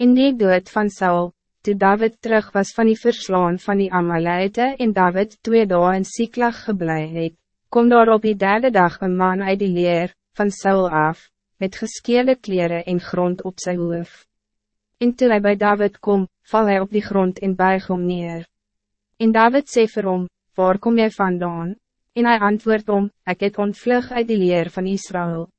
In die dood van Saul, toe David terug was van die verslaan van die Amalite en David twee dagen in Siklag geblei het, kom daar op die derde dag een man uit die leer, van Saul af, met geskeerde kleren en grond op zijn hoofd. En toe hy by David kom, val hij op die grond en buig om neer. En David sê vir hom, waar kom jy vandaan? En hij antwoord om, ik het ontvlug uit die leer van Israël.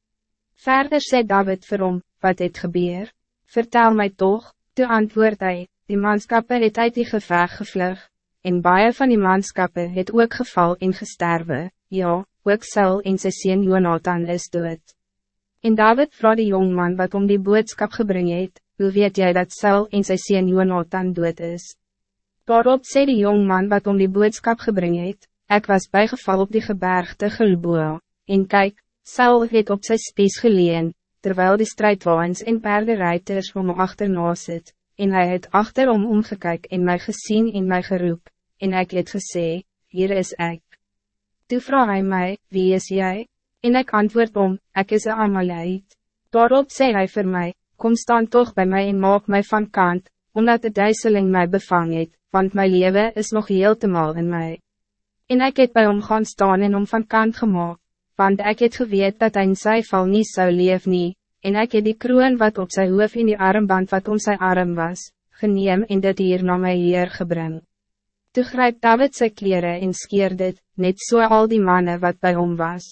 Verder sê David vir hom, wat het gebeur? Vertel mij toch, toe antwoord hij, die manskappe het uit die geveg gevlug, en baie van die manskappe het ook geval en gesterwe, ja, ook Saul en sy sien Jonathan is dood. En David vroeg die jongman wat om die boodskap gebring het, hoe weet jij dat Saul en sy sien Jonathan dood is? Daarop sê die jongman wat om die boodskap gebring het, ek was bijgeval op die gebergte Gilboa, en kijk, Saul het op sy spies geleen, terwijl die strijdwaans en paardenrijters om achterna sit, en hij het achterom omgekyk en mij gezien en mij geroep, en ik het gesê, hier is ik. Toe vraag hy my, wie is jij? En ik antwoord om, ik is een Amaleit. Daarop sê hy vir my, kom staan toch bij mij en maak mij van kant, omdat de duiseling mij bevang het, want mijn leven is nog heel te mal in mij. En ik het bij hom gaan staan en om van kant gemaakt, want ik het geweet dat hij in sy val niet zou leef nie, en ik het die kroon wat op zijn hoofd in die armband wat om zijn arm was, geneem en dit hier na my hier gebring. Toe grijp David sy kleren en skeer dit, net so al die mannen wat bij hom was.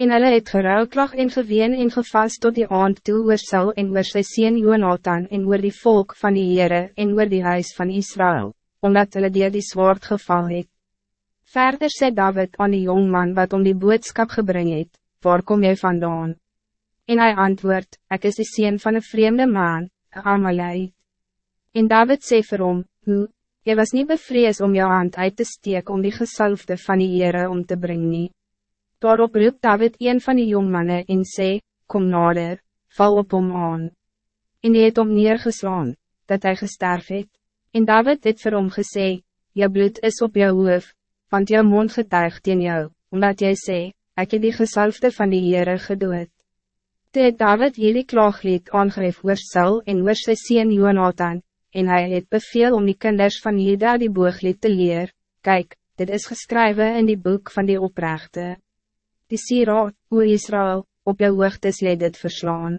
En hulle het geruilklag en geween en gevast tot die aand toe oor Saul en oor sy sien Jonathan en oor die volk van die Heere en oor die huis van Israël, omdat hulle dier die zwaard geval het. Verder sê David aan die jongman wat om die boodskap gebring het, waar kom jy vandaan? En hij antwoord, ik is de sien van een vreemde man, een Amaleit. En David sê vir hom, hoe, jy was niet bevrees om jou hand uit te steek om die gesalfde van die Heere om te brengen. Daarop roep David een van die jongmannen en sê, kom nader, val op hom aan. En die het om neergeslaan, dat hij gesterf het. En David het vir hom gesê, jou bloed is op jou hoof, want jou mond getuigt in jou, omdat jy sê, ek het die gesalfde van die Heere gedood. Toe het David hierdie klaaglied aangeef oor Saul en oor sy sien Jonathan, en hij het beveel om die kinders van Jeda die booglied te leer, kijk, dit is geschreven in die boek van die oprechte die sieraad, o Israël, op jou hoogtes leed dit verslaan.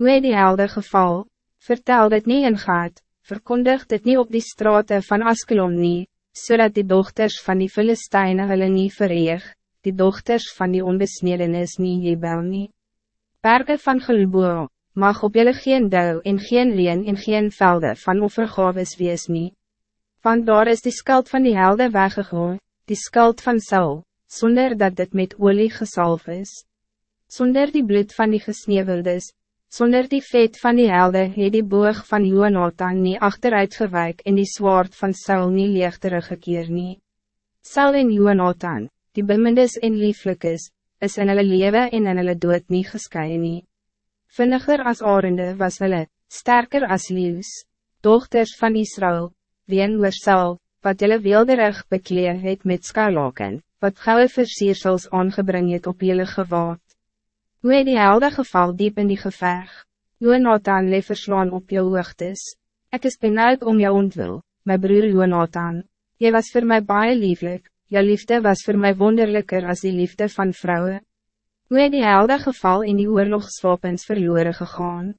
Hoe het die helde geval, vertel dit niet in gaat, verkondig dit niet op die straten van Askelon nie, zodat die dochters van die Philistijnen hulle nie vereeg, die dochters van die onbesnedenis nie jebel nie. Berge van Gulboa, mag op julle geen dou en geen leen en geen velde van offergaves wees nie. Want daar is die skuld van die helde weggegooi, die skuld van Saul, zonder dat dit met olie gesalf is. Zonder die bloed van die gesneeuweldes, zonder die vet van die helde het die boog van Jonathan nie achteruit gewijk en die zwaard van Saul nie leeg teruggekeer nie. Saul en Jonathan, die bemindes en lieflikes, is in hulle leven en in hulle dood nie geskei nie. Vinniger as arende was hulle, sterker as leeuws, dochters van Israël, ween oor Saul, wat julle weelderig bekleed het met skarlaken, wat gouden versiersels aangebring het op jullie gewaad. Hoe het die helde geval diep in die geveg? Jonathan leef verslaan op jou hoogtes. Ik is benauwd om jou ontwil, mijn broer Jonathan. Je was voor mij baie lieflijk, jou liefde was voor mij wonderlijker als die liefde van vrouwen. Hoe het die helde geval in die oorlogswapens verloren gegaan?